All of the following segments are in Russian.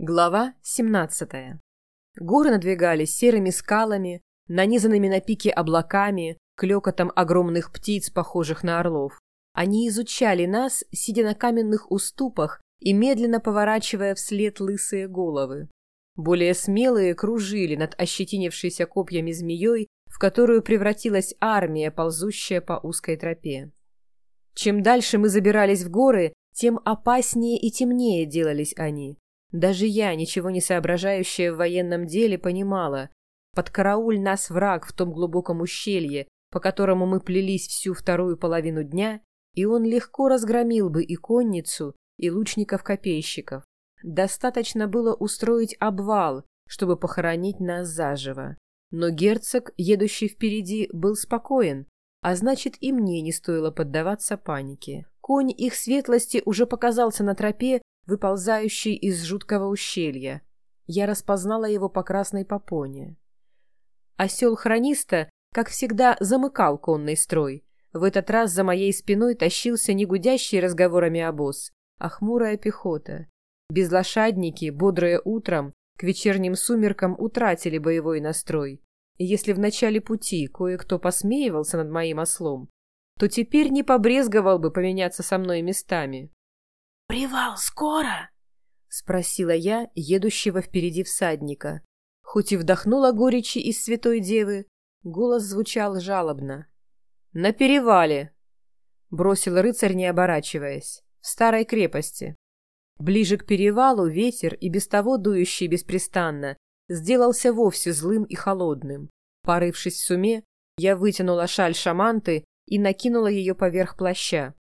Глава 17. Горы надвигались серыми скалами, нанизанными на пике облаками, клёкотом огромных птиц, похожих на орлов. Они изучали нас, сидя на каменных уступах и медленно поворачивая вслед лысые головы. Более смелые кружили над ощетинившейся копьями змеей, в которую превратилась армия, ползущая по узкой тропе. Чем дальше мы забирались в горы, тем опаснее и темнее делались они. Даже я, ничего не соображающая в военном деле, понимала. Под карауль нас враг в том глубоком ущелье, по которому мы плелись всю вторую половину дня, и он легко разгромил бы и конницу, и лучников-копейщиков. Достаточно было устроить обвал, чтобы похоронить нас заживо. Но герцог, едущий впереди, был спокоен, а значит и мне не стоило поддаваться панике. Конь их светлости уже показался на тропе, выползающий из жуткого ущелья. Я распознала его по красной попоне. Осел хрониста, как всегда, замыкал конный строй. В этот раз за моей спиной тащился не гудящий разговорами обоз, а хмурая пехота. Безлошадники, бодрые утром, к вечерним сумеркам утратили боевой настрой. И если в начале пути кое-кто посмеивался над моим ослом, то теперь не побрезговал бы поменяться со мной местами. «Привал скоро?» — спросила я, едущего впереди всадника. Хоть и вдохнула горечи из святой девы, голос звучал жалобно. «На перевале!» — бросил рыцарь, не оборачиваясь. «В старой крепости». Ближе к перевалу ветер, и без того дующий беспрестанно, сделался вовсе злым и холодным. Порывшись в суме, я вытянула шаль шаманты и накинула ее поверх плаща.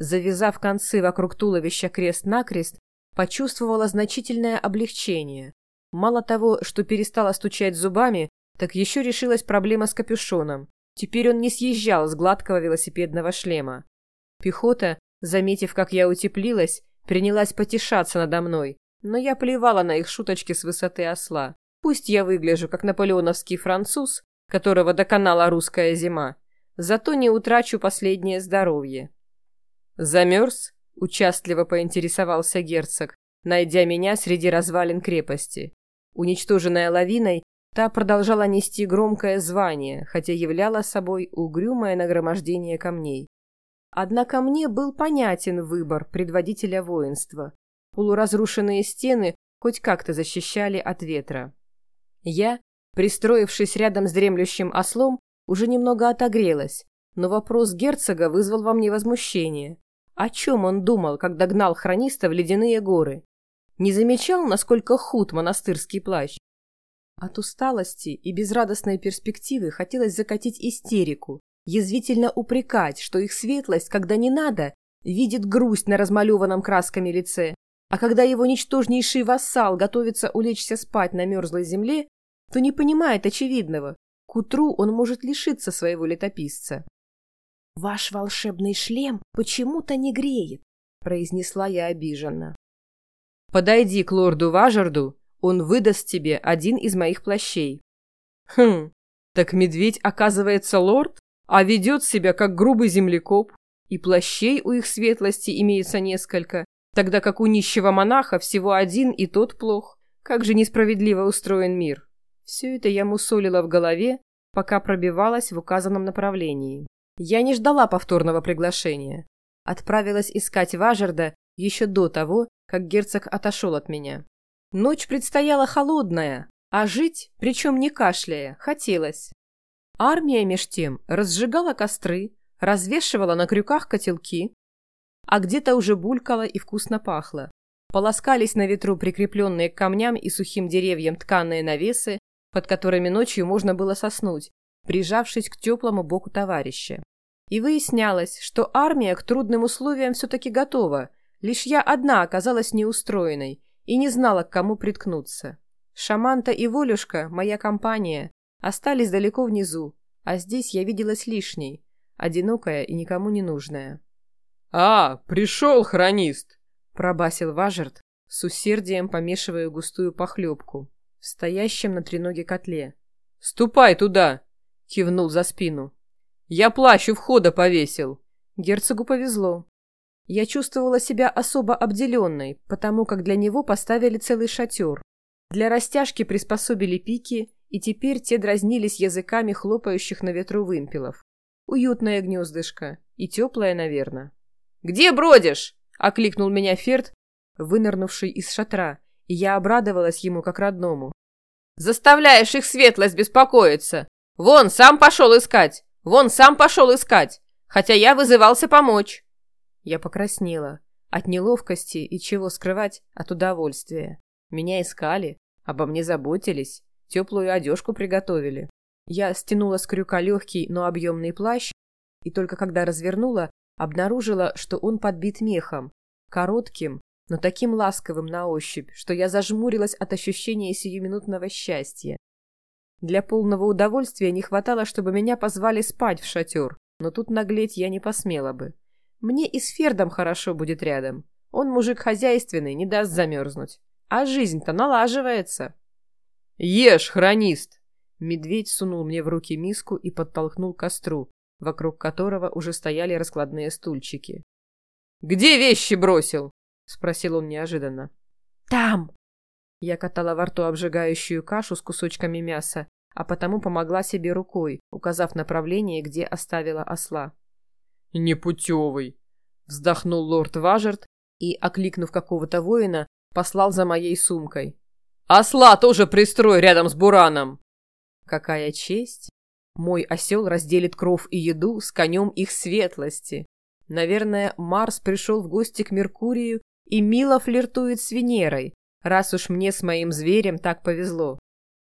Завязав концы вокруг туловища крест-накрест, почувствовала значительное облегчение. Мало того, что перестала стучать зубами, так еще решилась проблема с капюшоном. Теперь он не съезжал с гладкого велосипедного шлема. Пехота, заметив, как я утеплилась, принялась потешаться надо мной, но я плевала на их шуточки с высоты осла. Пусть я выгляжу, как наполеоновский француз, которого доконала русская зима, зато не утрачу последнее здоровье. «Замерз?» — участливо поинтересовался герцог, найдя меня среди развалин крепости. Уничтоженная лавиной, та продолжала нести громкое звание, хотя являла собой угрюмое нагромождение камней. Однако мне был понятен выбор предводителя воинства. Полуразрушенные стены хоть как-то защищали от ветра. Я, пристроившись рядом с дремлющим ослом, уже немного отогрелась, но вопрос герцога вызвал во мне возмущение. О чем он думал, когда гнал хрониста в ледяные горы? Не замечал, насколько худ монастырский плащ? От усталости и безрадостной перспективы хотелось закатить истерику, язвительно упрекать, что их светлость, когда не надо, видит грусть на размалеванном красками лице, а когда его ничтожнейший вассал готовится улечься спать на мерзлой земле, то не понимает очевидного. К утру он может лишиться своего летописца. «Ваш волшебный шлем почему-то не греет», — произнесла я обиженно. «Подойди к лорду Важарду, он выдаст тебе один из моих плащей». «Хм, так медведь, оказывается, лорд, а ведет себя как грубый землекоп, и плащей у их светлости имеется несколько, тогда как у нищего монаха всего один и тот плох. Как же несправедливо устроен мир». Все это я мусолила в голове, пока пробивалась в указанном направлении. Я не ждала повторного приглашения. Отправилась искать Важерда еще до того, как герцог отошел от меня. Ночь предстояла холодная, а жить, причем не кашляя, хотелось. Армия меж тем разжигала костры, развешивала на крюках котелки, а где-то уже булькало и вкусно пахло. Полоскались на ветру прикрепленные к камням и сухим деревьям тканые навесы, под которыми ночью можно было соснуть, прижавшись к теплому боку товарища. И выяснялось, что армия к трудным условиям все-таки готова, лишь я одна оказалась неустроенной и не знала, к кому приткнуться. Шаманта и Волюшка, моя компания, остались далеко внизу, а здесь я виделась лишней, одинокая и никому не нужная. «А, пришел хронист!» — пробасил Важерт, с усердием помешивая густую похлебку в стоящем на треноге котле. «Ступай туда!» — кивнул за спину. Я плащ у входа повесил. Герцогу повезло. Я чувствовала себя особо обделенной, потому как для него поставили целый шатер. Для растяжки приспособили пики, и теперь те дразнились языками хлопающих на ветру вымпелов. Уютное гнездышко. И теплое, наверное. «Где бродишь?» — окликнул меня Ферд, вынырнувший из шатра, и я обрадовалась ему как родному. «Заставляешь их светлость беспокоиться! Вон, сам пошел искать! Вон, сам пошел искать! Хотя я вызывался помочь!» Я покраснела. От неловкости и чего скрывать, от удовольствия. Меня искали, обо мне заботились, теплую одежку приготовили. Я стянула с крюка легкий, но объемный плащ, и только когда развернула, обнаружила, что он подбит мехом, коротким, но таким ласковым на ощупь, что я зажмурилась от ощущения сиюминутного счастья. Для полного удовольствия не хватало, чтобы меня позвали спать в шатер, но тут наглеть я не посмела бы. Мне и с Фердом хорошо будет рядом. Он мужик хозяйственный, не даст замерзнуть. А жизнь-то налаживается. «Ешь, хронист!» Медведь сунул мне в руки миску и подтолкнул к костру, вокруг которого уже стояли раскладные стульчики. «Где вещи бросил?» — спросил он неожиданно. «Там!» Я катала во рту обжигающую кашу с кусочками мяса, а потому помогла себе рукой, указав направление, где оставила осла. «Непутевый!» — вздохнул лорд Важерт и, окликнув какого-то воина, послал за моей сумкой. «Осла тоже пристрой рядом с Бураном!» «Какая честь! Мой осел разделит кров и еду с конем их светлости. Наверное, Марс пришел в гости к Меркурию и мило флиртует с Венерой, раз уж мне с моим зверем так повезло.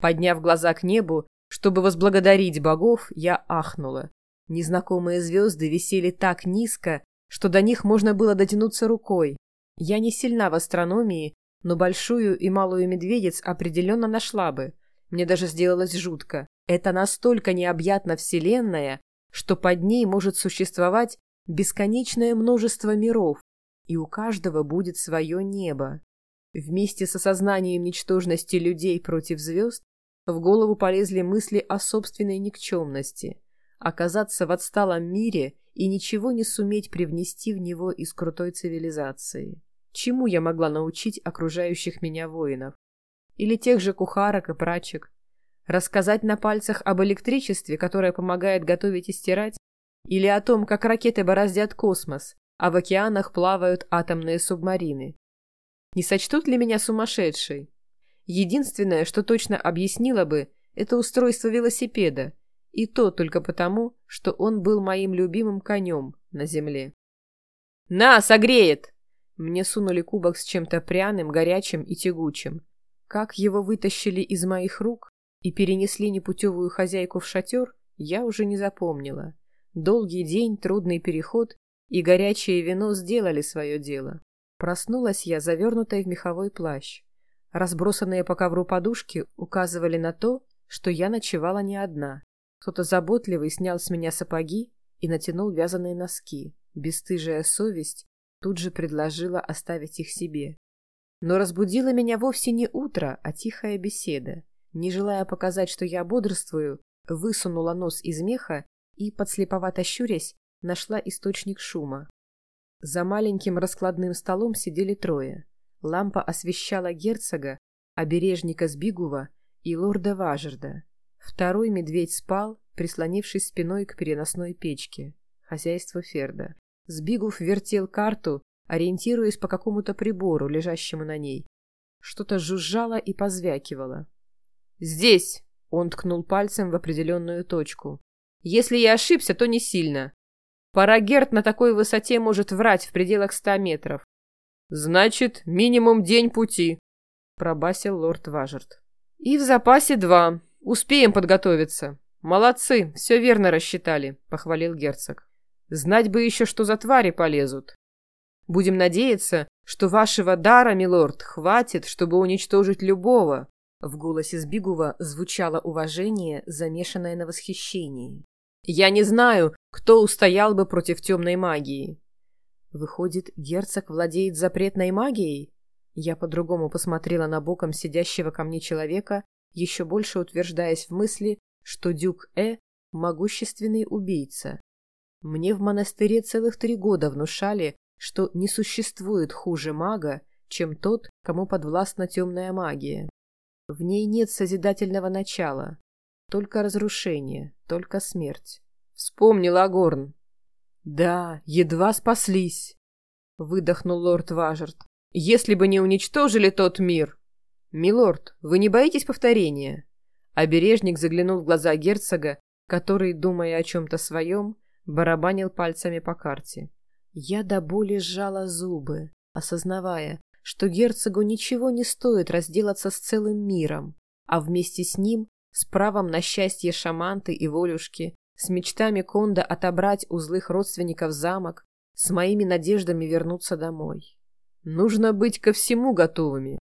Подняв глаза к небу, чтобы возблагодарить богов, я ахнула. Незнакомые звезды висели так низко, что до них можно было дотянуться рукой. Я не сильна в астрономии, но большую и малую медведец определенно нашла бы. Мне даже сделалось жутко. Это настолько необъятна Вселенная, что под ней может существовать бесконечное множество миров, и у каждого будет свое небо. Вместе с осознанием ничтожности людей против звезд в голову полезли мысли о собственной никчемности, оказаться в отсталом мире и ничего не суметь привнести в него из крутой цивилизации. Чему я могла научить окружающих меня воинов? Или тех же кухарок и прачек? Рассказать на пальцах об электричестве, которое помогает готовить и стирать? Или о том, как ракеты бороздят космос, а в океанах плавают атомные субмарины? Не сочтут ли меня сумасшедшей? Единственное, что точно объяснило бы, это устройство велосипеда, и то только потому, что он был моим любимым конем на земле. «На, согреет!» Мне сунули кубок с чем-то пряным, горячим и тягучим. Как его вытащили из моих рук, и перенесли непутевую хозяйку в шатер, я уже не запомнила. Долгий день, трудный переход и горячее вино сделали свое дело. Проснулась я, завернутая в меховой плащ. Разбросанные по ковру подушки указывали на то, что я ночевала не одна. Кто-то заботливый снял с меня сапоги и натянул вязаные носки. Бестыжая совесть тут же предложила оставить их себе. Но разбудило меня вовсе не утро, а тихая беседа. Не желая показать, что я бодрствую, высунула нос из меха и, подслеповато щурясь, нашла источник шума. За маленьким раскладным столом сидели трое. Лампа освещала герцога, обережника Сбигува и лорда Важерда. Второй медведь спал, прислонившись спиной к переносной печке. Хозяйство Ферда. Сбигув вертел карту, ориентируясь по какому-то прибору, лежащему на ней. Что-то жужжало и позвякивало. «Здесь!» — он ткнул пальцем в определенную точку. «Если я ошибся, то не сильно. Парагерт на такой высоте может врать в пределах ста метров». «Значит, минимум день пути», — пробасил лорд Важерт. «И в запасе два. Успеем подготовиться. Молодцы, все верно рассчитали», — похвалил герцог. «Знать бы еще, что за твари полезут. Будем надеяться, что вашего дара, милорд, хватит, чтобы уничтожить любого, в голосе Сбигува звучало уважение, замешанное на восхищении. «Я не знаю, кто устоял бы против темной магии». «Выходит, герцог владеет запретной магией?» Я по-другому посмотрела на боком сидящего ко мне человека, еще больше утверждаясь в мысли, что Дюк Э – могущественный убийца. Мне в монастыре целых три года внушали, что не существует хуже мага, чем тот, кому подвластна темная магия. В ней нет созидательного начала, только разрушение, только смерть. Вспомнил Агорн. Да, едва спаслись, выдохнул лорд Важерт. Если бы не уничтожили тот мир. Милорд, вы не боитесь повторения? Обережник заглянул в глаза герцога, который, думая о чем-то своем, барабанил пальцами по карте. Я до боли сжала зубы, осознавая, что герцогу ничего не стоит разделаться с целым миром, а вместе с ним с правом на счастье шаманты и волюшки, с мечтами Конда отобрать у злых родственников замок, с моими надеждами вернуться домой. Нужно быть ко всему готовыми.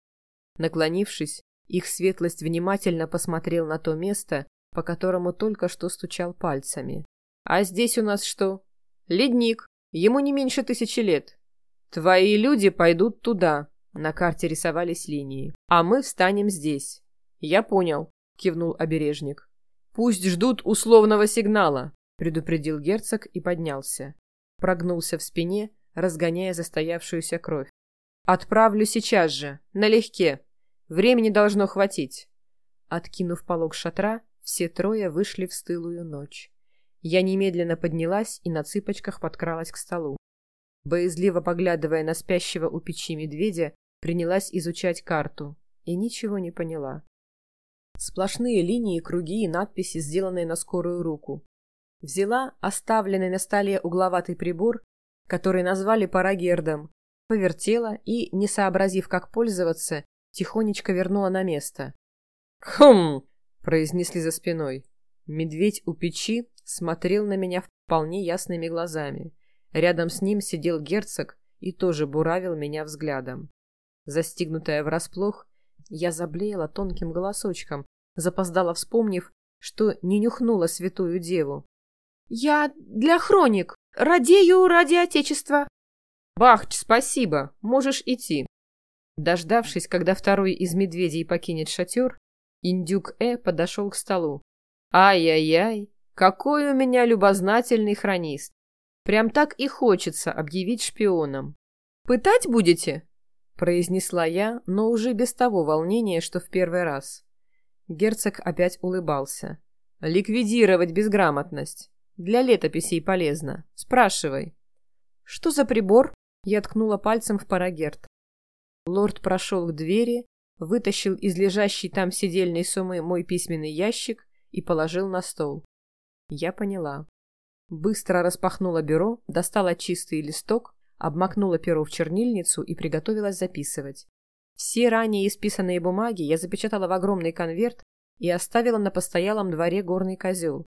Наклонившись, их светлость внимательно посмотрел на то место, по которому только что стучал пальцами. «А здесь у нас что? Ледник. Ему не меньше тысячи лет. Твои люди пойдут туда». На карте рисовались линии. «А мы встанем здесь». «Я понял», — кивнул обережник. «Пусть ждут условного сигнала», — предупредил герцог и поднялся. Прогнулся в спине, разгоняя застоявшуюся кровь. «Отправлю сейчас же, налегке. Времени должно хватить». Откинув полог шатра, все трое вышли в стылую ночь. Я немедленно поднялась и на цыпочках подкралась к столу. Боязливо поглядывая на спящего у печи медведя, принялась изучать карту и ничего не поняла. Сплошные линии, круги и надписи, сделанные на скорую руку. Взяла оставленный на столе угловатый прибор, который назвали парагердом, повертела и, не сообразив, как пользоваться, тихонечко вернула на место. «Хм!» — произнесли за спиной. Медведь у печи смотрел на меня вполне ясными глазами. Рядом с ним сидел герцог и тоже буравил меня взглядом. Застигнутая врасплох, я заблеяла тонким голосочком, запоздала вспомнив, что не нюхнула святую деву. «Я для хроник. Радею ради Отечества». «Бахч, спасибо. Можешь идти». Дождавшись, когда второй из медведей покинет шатер, индюк Э подошел к столу. «Ай-яй-яй, какой у меня любознательный хронист. Прям так и хочется объявить шпионом. Пытать будете?» Произнесла я, но уже без того волнения, что в первый раз. Герцог опять улыбался. «Ликвидировать безграмотность. Для летописей полезно. Спрашивай». «Что за прибор?» Я ткнула пальцем в парагерт. Лорд прошел к двери, вытащил из лежащей там сидельной суммы мой письменный ящик и положил на стол. Я поняла. Быстро распахнула бюро, достала чистый листок, обмакнула перо в чернильницу и приготовилась записывать. Все ранее исписанные бумаги я запечатала в огромный конверт и оставила на постоялом дворе горный козел.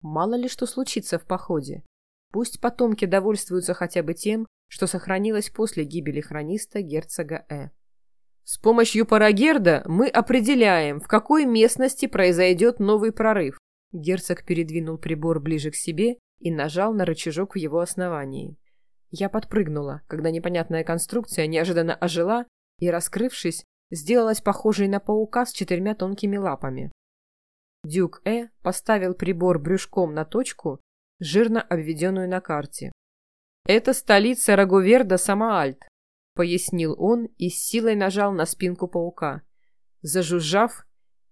Мало ли что случится в походе. Пусть потомки довольствуются хотя бы тем, что сохранилось после гибели хрониста герцога Э. С помощью парагерда мы определяем, в какой местности произойдет новый прорыв. Герцог передвинул прибор ближе к себе и нажал на рычажок в его основании. Я подпрыгнула, когда непонятная конструкция неожиданно ожила и, раскрывшись, сделалась похожей на паука с четырьмя тонкими лапами. Дюк Э поставил прибор брюшком на точку, жирно обведенную на карте. «Это столица Рагуверда Самаальт», — пояснил он и с силой нажал на спинку паука. Зажужжав,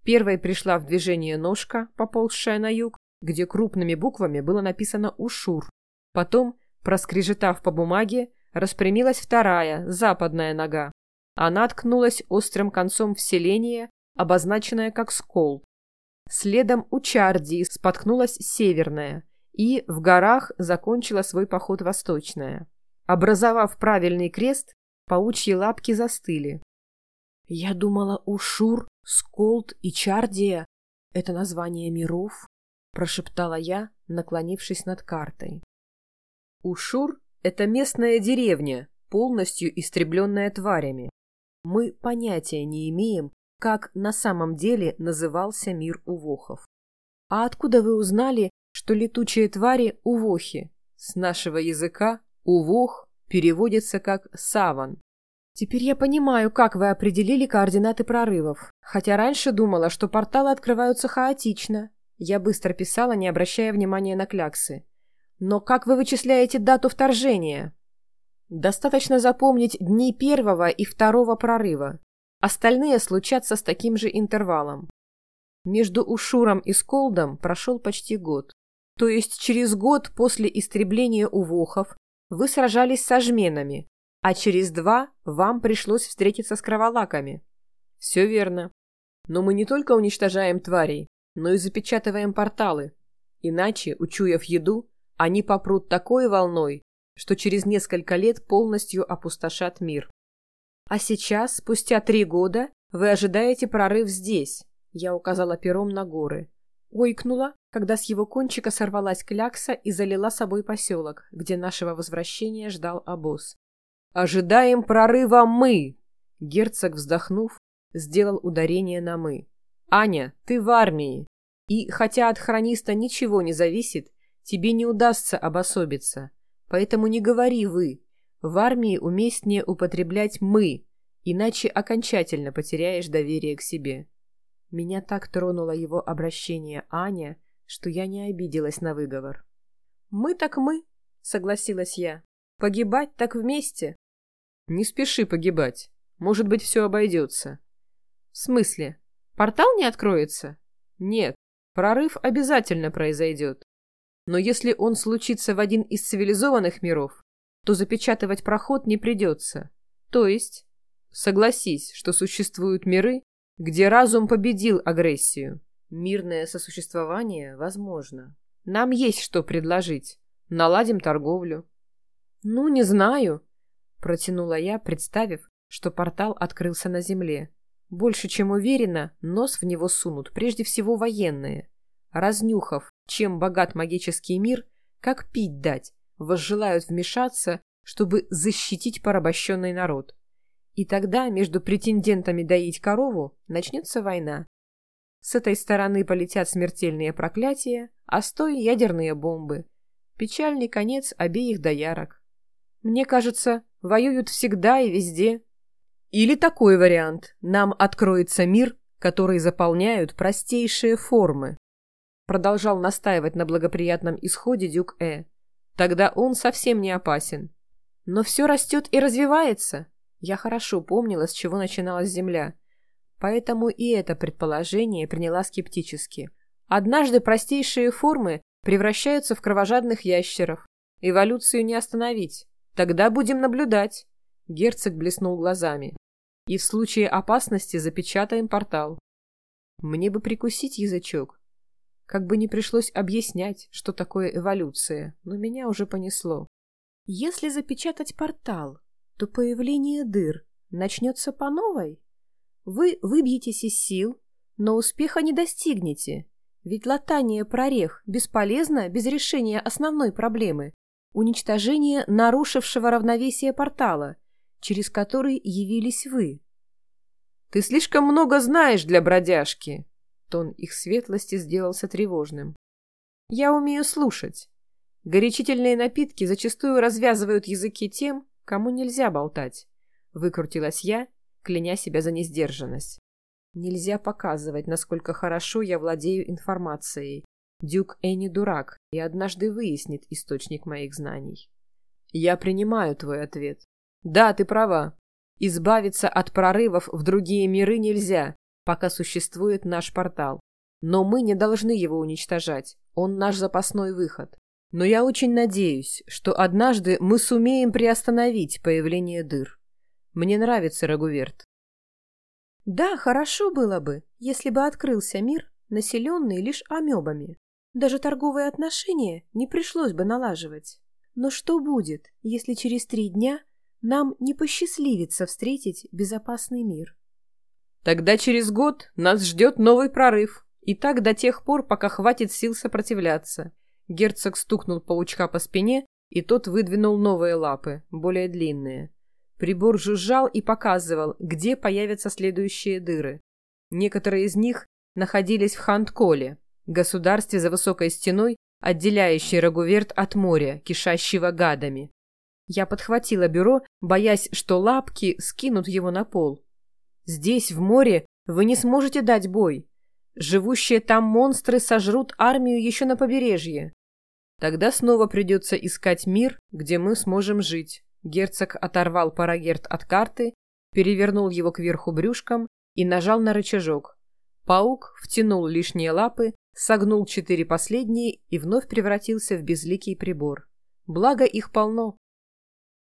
первой пришла в движение ножка, поползшая на юг, где крупными буквами было написано «Ушур». Потом, проскрежетав по бумаге, распрямилась вторая, западная нога. Она ткнулась острым концом в селение, обозначенное как скол. Следом у Чардии споткнулась северная и в горах закончила свой поход восточная. Образовав правильный крест, паучьи лапки застыли. Я думала, Ушур, Сколд и Чардия — это название миров, прошептала я, наклонившись над картой. Ушур — это местная деревня, полностью истребленная тварями. Мы понятия не имеем, как на самом деле назывался мир увохов. А откуда вы узнали, что летучие твари – увохи? С нашего языка «увох» переводится как «саван». Теперь я понимаю, как вы определили координаты прорывов, хотя раньше думала, что порталы открываются хаотично. Я быстро писала, не обращая внимания на кляксы. Но как вы вычисляете дату вторжения? Достаточно запомнить дни первого и второго прорыва. Остальные случатся с таким же интервалом. Между Ушуром и Сколдом прошел почти год. То есть через год после истребления увохов вы сражались с жменами, а через два вам пришлось встретиться с кроволаками. Все верно. Но мы не только уничтожаем тварей, но и запечатываем порталы. Иначе, учуяв еду, они попрут такой волной, что через несколько лет полностью опустошат мир. А сейчас, спустя три года, вы ожидаете прорыв здесь. Я указала пером на горы. Ойкнула, когда с его кончика сорвалась клякса и залила собой поселок, где нашего возвращения ждал обоз. «Ожидаем прорыва мы!» Герцог, вздохнув, сделал ударение на «мы». «Аня, ты в армии, и, хотя от хрониста ничего не зависит, тебе не удастся обособиться. Поэтому не говори «вы». В армии уместнее употреблять «мы», иначе окончательно потеряешь доверие к себе. Меня так тронуло его обращение Аня, что я не обиделась на выговор. «Мы так мы», — согласилась я. «Погибать так вместе». «Не спеши погибать. Может быть, все обойдется». «В смысле? Портал не откроется?» «Нет, прорыв обязательно произойдет. Но если он случится в один из цивилизованных миров, то запечатывать проход не придется. То есть, согласись, что существуют миры, где разум победил агрессию. Мирное сосуществование возможно. Нам есть что предложить. Наладим торговлю. Ну, не знаю, протянула я, представив, что портал открылся на земле. Больше чем уверена, нос в него сунут прежде всего военные. Разнюхав, чем богат магический мир, как пить дать, возжелают вмешаться, чтобы защитить порабощенный народ. И тогда между претендентами доить корову начнется война. С этой стороны полетят смертельные проклятия, а с той — ядерные бомбы. Печальный конец обеих доярок. Мне кажется, воюют всегда и везде. Или такой вариант. Нам откроется мир, который заполняют простейшие формы. Продолжал настаивать на благоприятном исходе Дюк Э. Тогда он совсем не опасен. Но все растет и развивается. Я хорошо помнила, с чего начиналась Земля. Поэтому и это предположение приняла скептически. Однажды простейшие формы превращаются в кровожадных ящеров. Эволюцию не остановить. Тогда будем наблюдать. Герцог блеснул глазами. И в случае опасности запечатаем портал. Мне бы прикусить язычок, как бы не пришлось объяснять, что такое эволюция, но меня уже понесло. Если запечатать портал, то появление дыр начнется по новой. Вы выбьетесь из сил, но успеха не достигнете, ведь латание прорех бесполезно без решения основной проблемы – уничтожения нарушившего равновесие портала, через который явились вы. «Ты слишком много знаешь для бродяжки», Тон их светлости сделался тревожным. «Я умею слушать. Горячительные напитки зачастую развязывают языки тем, кому нельзя болтать». Выкрутилась я, кляня себя за несдержанность. Нельзя показывать, насколько хорошо я владею информацией. Дюк Энни дурак и однажды выяснит источник моих знаний. Я принимаю твой ответ. Да, ты права. Избавиться от прорывов в другие миры нельзя, пока существует наш портал. Но мы не должны его уничтожать. Он наш запасной выход. Но я очень надеюсь, что однажды мы сумеем приостановить появление дыр. Мне нравится Рагуверт. Да, хорошо было бы, если бы открылся мир, населенный лишь амебами. Даже торговые отношения не пришлось бы налаживать. Но что будет, если через три дня нам не посчастливится встретить безопасный мир? Тогда через год нас ждет новый прорыв. И так до тех пор, пока хватит сил сопротивляться. Герцог стукнул паучка по спине, и тот выдвинул новые лапы, более длинные. Прибор жужжал и показывал, где появятся следующие дыры. Некоторые из них находились в Хантколе, государстве за высокой стеной, отделяющей Рагуверт от моря, кишащего гадами. Я подхватила бюро, боясь, что лапки скинут его на пол. Здесь, в море, вы не сможете дать бой. Живущие там монстры сожрут армию еще на побережье. Тогда снова придется искать мир, где мы сможем жить, Герцог оторвал парагерт от карты, перевернул его кверху брюшком и нажал на рычажок. Паук втянул лишние лапы, согнул четыре последние и вновь превратился в безликий прибор. Благо их полно.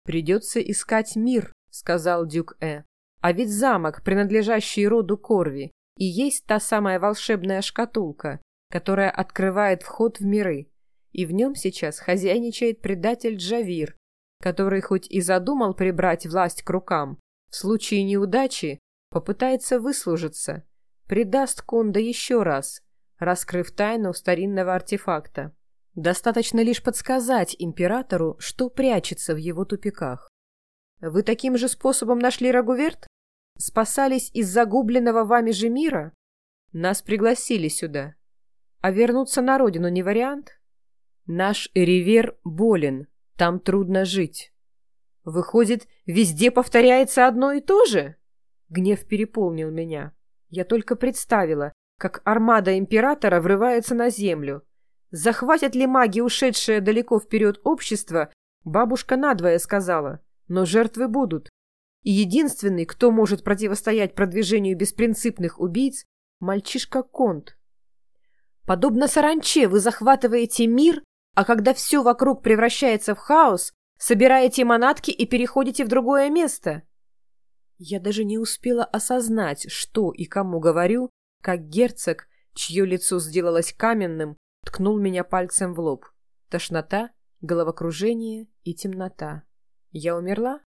«Придется искать мир», — сказал Дюк Э. «А ведь замок, принадлежащий роду Корви, и есть та самая волшебная шкатулка, которая открывает вход в миры. И в нем сейчас хозяйничает предатель Джавир, который хоть и задумал прибрать власть к рукам, в случае неудачи попытается выслужиться, предаст Конда еще раз, раскрыв тайну старинного артефакта. Достаточно лишь подсказать императору, что прячется в его тупиках. Вы таким же способом нашли Рагуверт? Спасались из загубленного вами же мира? Нас пригласили сюда. А вернуться на родину не вариант? Наш Ривер болен, там трудно жить. Выходит, везде повторяется одно и то же? Гнев переполнил меня. Я только представила, как армада императора врывается на землю. Захватят ли маги, ушедшие далеко вперед общество, бабушка надвое сказала, но жертвы будут. Единственный, кто может противостоять продвижению беспринципных убийц, мальчишка Конт. Подобно саранче вы захватываете мир а когда все вокруг превращается в хаос, собираете манатки и переходите в другое место. Я даже не успела осознать, что и кому говорю, как герцог, чье лицо сделалось каменным, ткнул меня пальцем в лоб. Тошнота, головокружение и темнота. Я умерла?